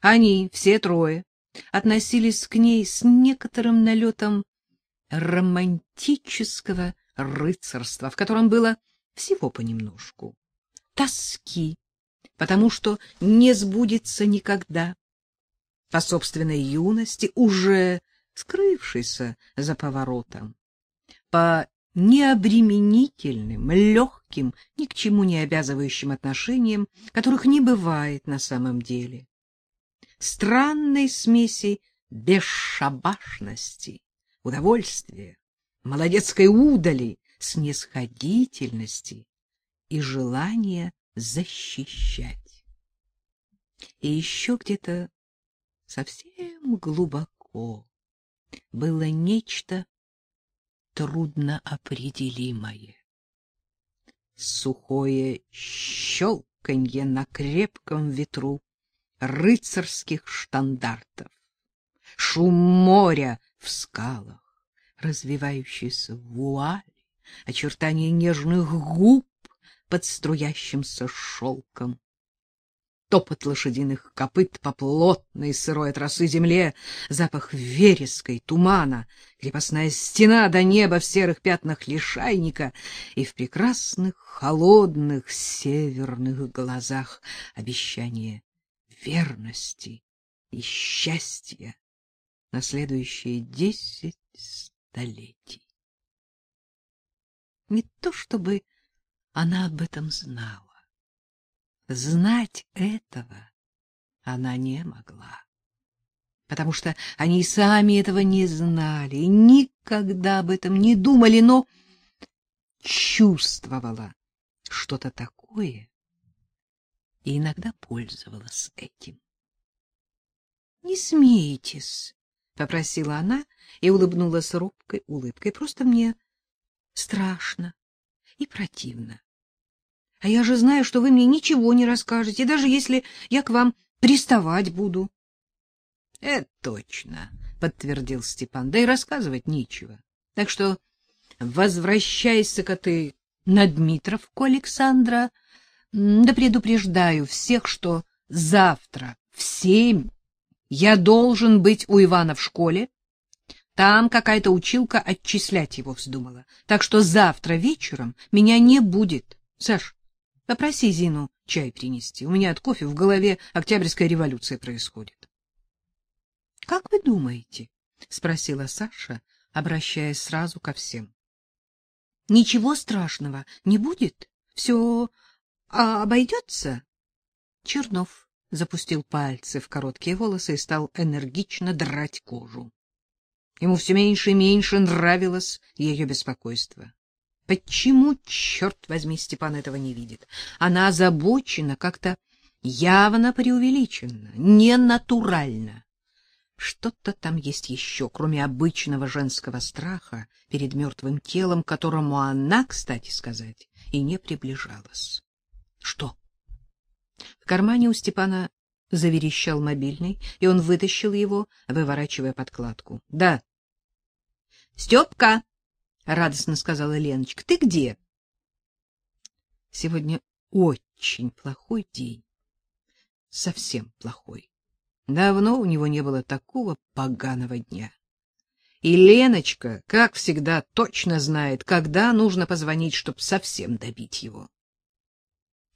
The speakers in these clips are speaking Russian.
Они, все трое, относились к ней с некоторым налетом романтического рыцарства, в котором было всего понемножку. Тоски, потому что не сбудется никогда. По собственной юности, уже скрывшейся за поворотом. По необременительным, легким, ни к чему не обязывающим отношениям, которых не бывает на самом деле. Странной смеси бесшабашности, удовольствия, молодецкой удали, снисходительности и желания защищать. И еще где-то совсем глубоко было нечто трудноопределимое. Сухое щелканье на крепком ветру рыцарских штандартов, шум моря в скалах, развивающийся вуаль, очертания нежных губ под струящимся шелком, топот лошадиных копыт по плотной сырой от росы земле, запах вереска и тумана, крепостная стена до неба в серых пятнах лишайника и в прекрасных холодных северных глазах обещание верности и счастья на следующие десять столетий. Не то чтобы она об этом знала. Знать этого она не могла, потому что они сами этого не знали никогда об этом не думали, но чувствовала что-то такое и иногда пользовалась этим. — Не смейтесь, — попросила она и улыбнулась робкой улыбкой. — Просто мне страшно и противно. А я же знаю, что вы мне ничего не расскажете, даже если я к вам приставать буду. — Это точно, — подтвердил Степан, — да и рассказывать нечего. Так что возвращайся-ка ты на Дмитровку, Александра, да предупреждаю всех, что завтра в семь я должен быть у Ивана в школе. Там какая-то училка отчислять его вздумала. Так что завтра вечером меня не будет. Саш, Попроси Зину чай принести. У меня от кофе в голове Октябрьская революция происходит. — Как вы думаете? — спросила Саша, обращаясь сразу ко всем. — Ничего страшного не будет? Все обойдется? Чернов запустил пальцы в короткие волосы и стал энергично драть кожу. Ему все меньше и меньше нравилось ее беспокойство. Почему, черт возьми, Степан этого не видит? Она озабочена как-то явно преувеличенно, ненатурально. Что-то там есть еще, кроме обычного женского страха перед мертвым телом, к которому она, кстати сказать, и не приближалась. Что? В кармане у Степана заверещал мобильный, и он вытащил его, выворачивая подкладку. — Да. — Степка! радостно сказала Леночка. Ты где? Сегодня очень плохой день. Совсем плохой. Давно у него не было такого поганого дня. И Леночка, как всегда, точно знает, когда нужно позвонить, чтобы совсем добить его. —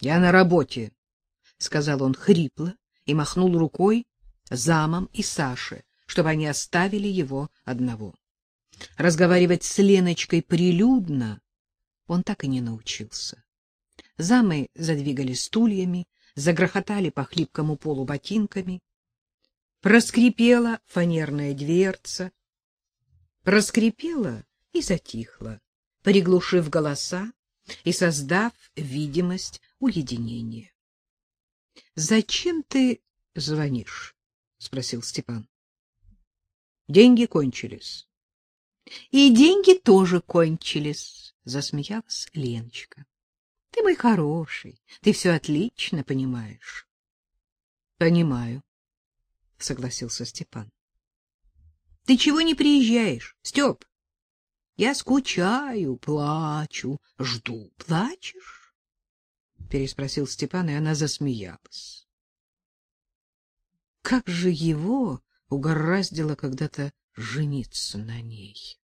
Я на работе, — сказал он хрипло и махнул рукой замом и Саше, чтобы они оставили его одного. Разговаривать с Леночкой прилюдно он так и не научился. Замы задвигали стульями, загрохотали по хлипкому полу ботинками. Проскрипела фанерная дверца. Проскрипела и затихла, приглушив голоса и создав видимость уединения. — Зачем ты звонишь? — спросил Степан. — Деньги кончились. И деньги тоже кончились, засмеялась Леночка. Ты мой хороший, ты все отлично понимаешь. Понимаю, согласился Степан. Ты чего не приезжаешь, Степ? Я скучаю, плачу, жду. Плачешь? Переспросил Степан, и она засмеялась. Как же его угораздило когда-то жениться на ней?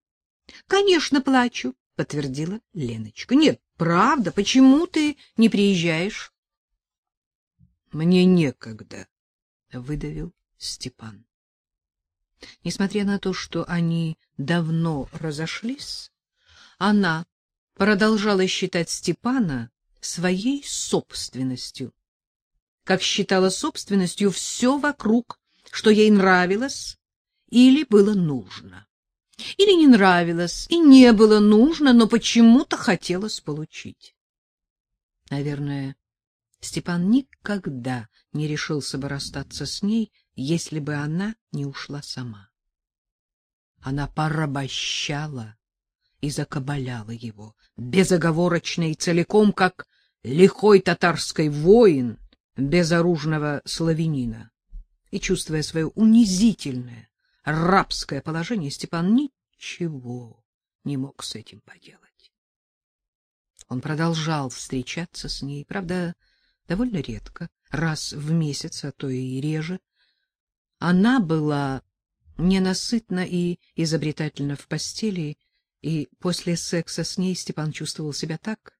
— Конечно, плачу, — подтвердила Леночка. — Нет, правда, почему ты не приезжаешь? — Мне некогда, — выдавил Степан. Несмотря на то, что они давно разошлись, она продолжала считать Степана своей собственностью. Как считала собственностью все вокруг, что ей нравилось или было нужно. Или не нравилось и не было нужно, но почему-то хотелось получить. Наверное, Степан никогда не решился бы расстаться с ней, если бы она не ушла сама. Она порабощала и закабаляла его, безоговорочно и целиком, как лихой татарский воин безоружного славянина. И, чувствуя свое унизительное, рабское положение, Степан ничего не мог с этим поделать. Он продолжал встречаться с ней, правда, довольно редко, раз в месяц, а то и реже. Она была ненасытна и изобретательна в постели, и после секса с ней Степан чувствовал себя так,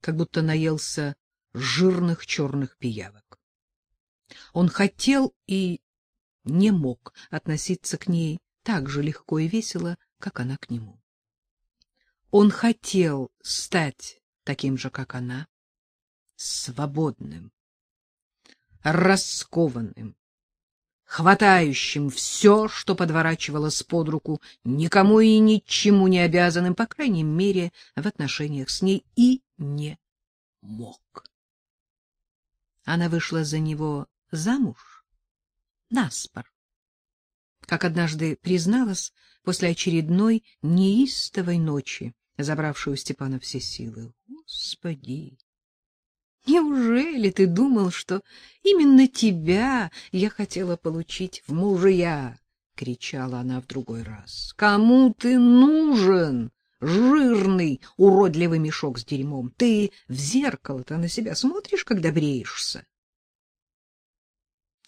как будто наелся жирных черных пиявок. Он хотел и не мог относиться к ней так же легко и весело, как она к нему. Он хотел стать таким же, как она, свободным, раскованным, хватающим все, что подворачивалось под руку, никому и ничему не обязанным, по крайней мере, в отношениях с ней, и не мог. Она вышла за него замуж наспор. Как однажды призналась после очередной неистовой ночи, забравшей у Степана все силы. Господи! Неужели ты думал, что именно тебя я хотела получить в мужья? кричала она в другой раз. Кому ты нужен? Жирный, уродливый мешок с дерьмом. Ты в зеркало-то на себя смотришь, когда бреешься?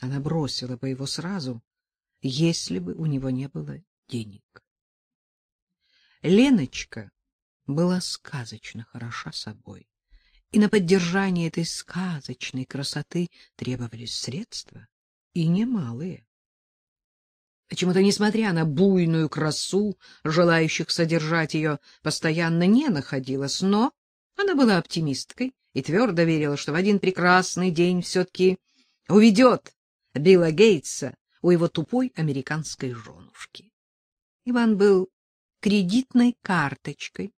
Она бросила бы его сразу, если бы у него не было денег. Леночка была сказочно хороша собой и на поддержание этой сказочной красоты требовались средства, и немалые. Почему-то, несмотря на буйную красу, желающих содержать ее постоянно не находилось, но она была оптимисткой и твердо верила, что в один прекрасный день все-таки уведет Билла Гейтса у его тупой американской женушки. Иван был кредитной карточкой,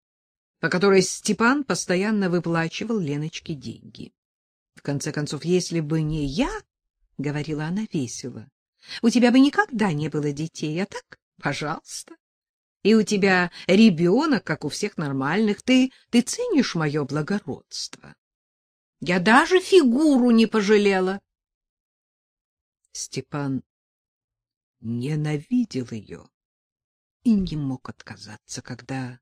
по которой Степан постоянно выплачивал Леночке деньги. В конце концов, если бы не я, — говорила она весело, — у тебя бы никогда не было детей, а так, пожалуйста. И у тебя ребенок, как у всех нормальных, ты, ты ценишь мое благородство. Я даже фигуру не пожалела. Степан ненавидел ее и не мог отказаться, когда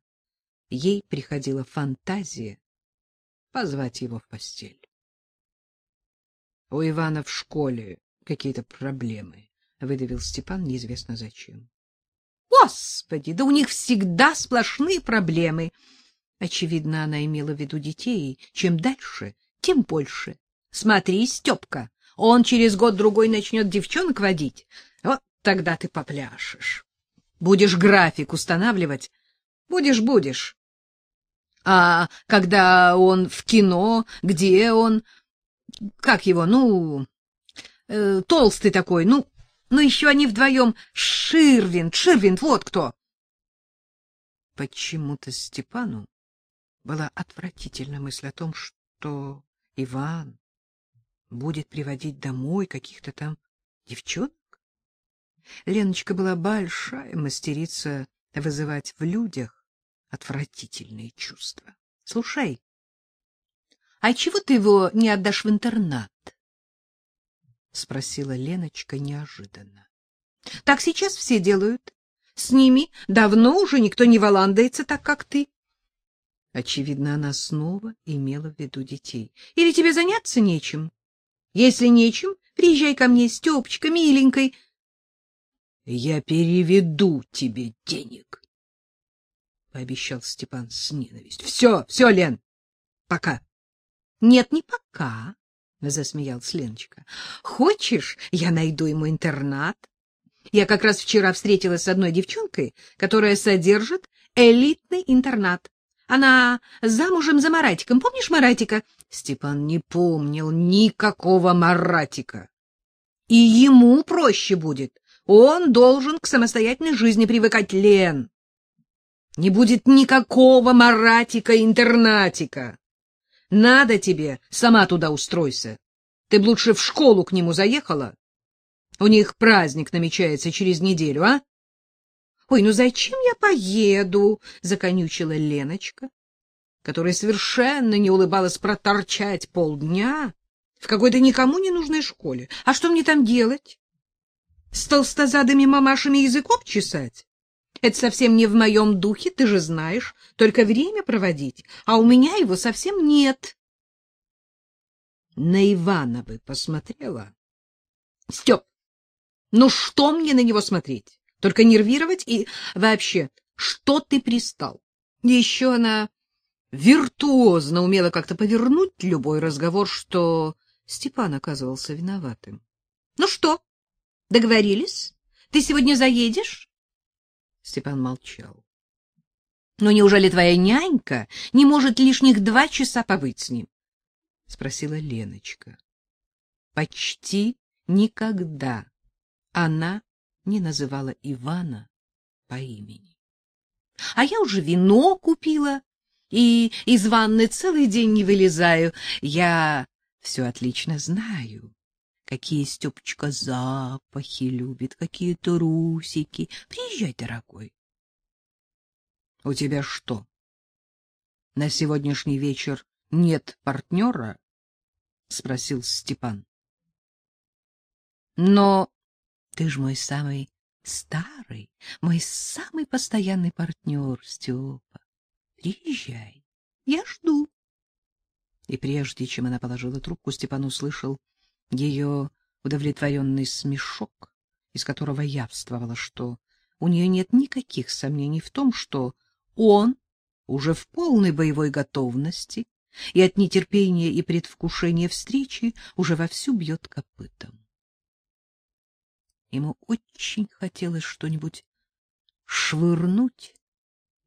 ей приходила фантазия позвать его в постель. У Ивана в школе какие-то проблемы, выдавил Степан неизвестно зачем. Господи, да у них всегда сплошные проблемы. Очевидно, она имела в виду детей, чем дальше, тем больше. Смотри, Степка, он через год-другой начнет девчонок водить. Вот тогда ты попляшешь. Будешь график устанавливать, Будешь, будешь. А когда он в кино, где он? Как его, ну, э, толстый такой, ну, ну еще они вдвоем. Ширвин, Ширвин, вот кто. Почему-то Степану была отвратительна мысль о том, что Иван будет приводить домой каких-то там девчонок. Леночка была большая мастерица вызывать в людях отвратительные чувства. — Слушай, а чего ты его не отдашь в интернат? — спросила Леночка неожиданно. — Так сейчас все делают. С ними давно уже никто не валандается так, как ты. Очевидно, она снова имела в виду детей. Или тебе заняться нечем? Если нечем, Приезжай ко мне, Стёпочка, миленькой. — Я переведу тебе денег, — пообещал Степан с ненавистью. — Все, все, Лен, пока. — Нет, не пока, — засмеялась Леночка. — Хочешь, я найду ему интернат? Я как раз вчера встретилась с одной девчонкой, которая содержит элитный интернат. Она замужем за Маратиком. Помнишь Маратика? Степан не помнил никакого Маратика. И ему проще будет. Он должен к самостоятельной жизни привыкать, Лен. Не будет никакого Маратика-интернатика. Надо тебе, сама туда устройся. Ты б лучше в школу к нему заехала. У них праздник намечается через неделю, а? — Ой, ну зачем я поеду? — законючила Леночка, которая совершенно не улыбалась проторчать полдня в какой-то никому не нужной школе. А что мне там делать? С толстозадыми мамашами языком чесать? Это совсем не в моем духе, ты же знаешь, только время проводить, а у меня его совсем нет. На Ивановы посмотрела? Степ, ну что мне на него смотреть? Только нервировать и вообще, что ты пристал? Еще она виртуозно умела как-то повернуть любой разговор, что Степан оказывался виноватым. — Ну что, договорились? Ты сегодня заедешь? Степан молчал. — Ну, неужели твоя нянька не может лишних два часа побыть с ним? — спросила Леночка. Почти никогда она не называла Ивана по имени. — А я уже вино купила и из ванны целый день не вылезаю. Я все отлично знаю. Какие Степочка запахи любит, какие трусики. Приезжай, дорогой. — У тебя что, на сегодняшний вечер нет партнера? — спросил Степан. — Но ты ж мой самый старый, мой самый постоянный партнер, Степа. Приезжай, я жду. И прежде чем она положила трубку, Степан услышал ее удовлетворенный смешок, из которого явствовало, что у нее нет никаких сомнений в том, что он уже в полной боевой готовности и от нетерпения и предвкушения встречи уже вовсю бьет копытом. Ему очень хотелось что-нибудь швырнуть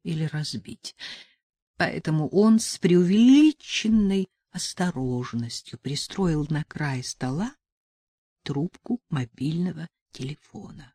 или разбить, поэтому он с преувеличенной осторожностью пристроил на край стола трубку мобильного телефона.